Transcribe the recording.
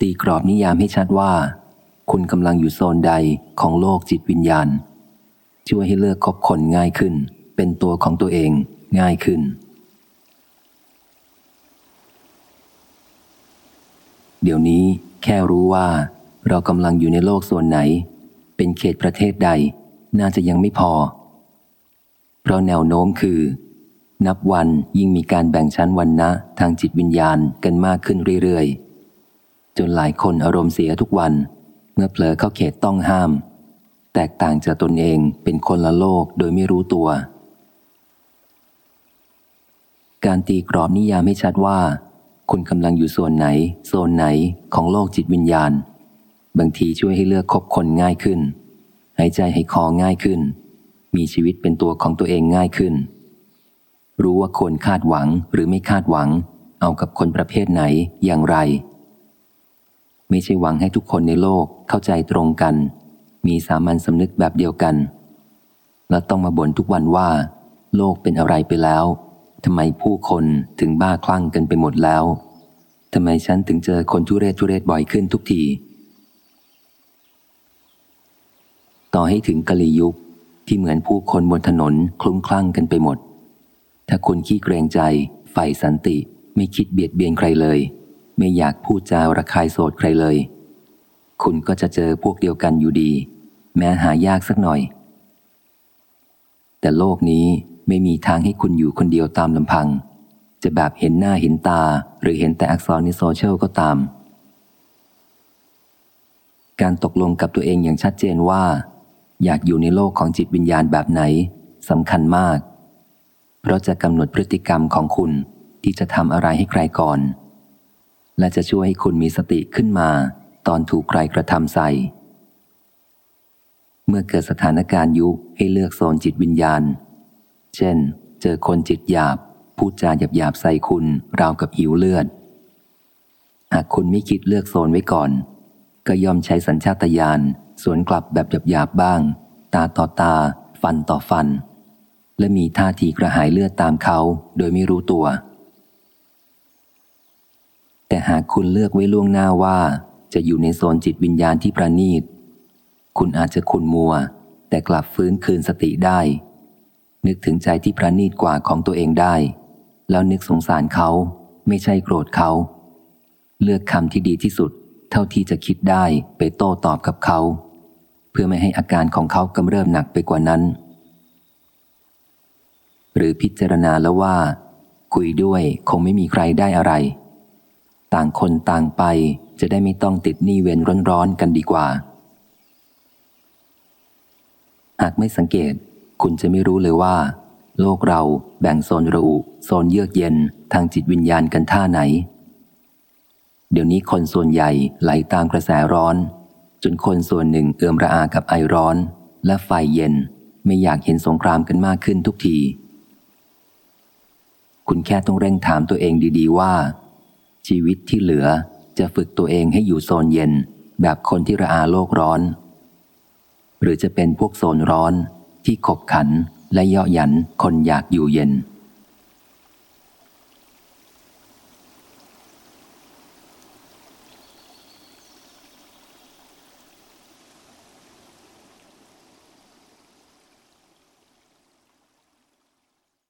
ตีกรอบนิยามให้ชัดว่า คุณกำลังอยู่โซนใดของโลกจิตวิญญาณ ช่วยให้เลือกคบคนง่ายขึ้น เป็นตัวของตัวเองง่ายขึ้น เดี๋ยวนี้แค่รู้ว่า เรากำลังอยู่ในโลกส่วนไหน เป็นเขตประเทศใด น่าจะยังไม่พอ เพราะแนวโน้มคือ นับวันยิ่งมีการแบ่งชั้นวันนะทางจิตวิญญาณกันมากขึ้นเรื่อยๆ จนหลายคนอารมณ์เสียทุกวัน เมื่อเผลอเข้าเขตต้องห้าม แตกต่างจากตนเองเป็นคนละโลกโดยไม่รู้ตัว การตีกรอบนิยามให้ชัดว่า คุณกำลังอยู่ส่วนไหน โซนไหนของโลกจิตวิญญาณ บางทีช่วยให้เลือกคบคนง่ายขึ้น หายใจให้คอง่ายขึ้น มีชีวิตเป็นตัวของตัวเองง่ายขึ้น รู้ว่าควรคาดหวังหรือไม่คาดหวัง เอากับคนประเภทไหนอย่างไร ไม่ใช่หวังให้ทุกคนในโลกเข้าใจตรงกัน มีสามัญสำนึกแบบเดียวกัน และต้องมาบ่นทุกวันว่า โลกเป็นอะไรไปแล้วทำไมผู้คนถึงบ้าคลั่งกันไปหมดแล้วทำไมฉันถึงเจอคนทุเรศทุเรศบ่อยขึ้นทุกที ต่อให้ถึงกะลียุคที่เหมือนผู้คนบนถนนคลุ้มคลั่งกันไปหมด ถ้าคุณขี้เกรงใจใฝ่สันติไม่คิดเบียดเบียนใครเลย ไม่อยากพูดจาระคายโสดใครเลย คุณก็จะเจอพวกเดียวกันอยู่ดี แม้หายากสักหน่อย แต่โลกนี้ไม่มีทางให้คุณอยู่คนเดียวตามลำพัง จะแบบเห็นหน้าเห็นตา หรือเห็นแต่อักษรในโซเชียลก็ตาม การตกลงกับตัวเองอย่างชัดเจนว่า อยากอยู่ในโลกของจิตวิญญาณแบบไหนสำคัญมาก เพราะจะกำหนดพฤติกรรมของคุณที่จะทำอะไรให้ใครก่อน และจะช่วยให้คุณมีสติขึ้นมา ตอนถูกใครกระทำใส่ เมื่อเกิดสถานการณ์ยุให้เลือกโซนจิตวิญญาณ เช่น เจอคนจิตหยาบ พูดจาหยาบหยาบใส่คุณ ราวกับหิวเลือด หากคุณไม่คิดเลือกโซนไว้ก่อน ก็ย่อมใช้สัญชาตญาณสวนกลับแบบหยาบหยาบบ้าง ตาต่อตา ฟันต่อฟัน และมีท่าทีกระหายเลือดตามเขา โดยไม่รู้ตัว แต่หากคุณเลือกไว้ล่วงหน้าว่า จะอยู่ในโซนจิตวิญญาณที่ประณีต คุณอาจจะคุณมัว แต่กลับฟื้นคืนสติได้ นึกถึงใจที่ประณีตกว่าของตัวเองได้ แล้วนึกสงสารเขาไม่ใช่โกรธเขา เลือกคำที่ดีที่สุด เท่าที่จะคิดได้ไปโต้ตอบกับเขา เพื่อไม่ให้อาการของเขากำเริบหนักไปกว่านั้น หรือพิจารณาแล้วว่า คุยด้วยคงไม่มีใครได้อะไร ต่างคนต่างไปจะได้ไม่ต้องติดหนี้เวรร้อนๆกันดีกว่า หากไม่สังเกต คุณจะไม่รู้เลยว่า โลกเราแบ่งโซนระอุ โซนเยือกเย็นทางจิตวิญญาณกันท่าไหน เดี๋ยวนี้คนส่วนใหญ่ไหลตามกระแสร้อน จนคนส่วนหนึ่งเอื่อมระอากับไอร้อน และไฟเย็นไม่อยากเห็นสงครามกันมากขึ้นทุกที คุณแค่ต้องเร่งถามตัวเองดี ๆ ว่า ชีวิตที่เหลือจะฝึกตัวเองให้อยู่โซนเย็น แบบคนที่ระอาโลกร้อน หรือจะเป็นพวกโซนร้อนที่ขบขันและเยาะยันคนอยากอยู่เย็น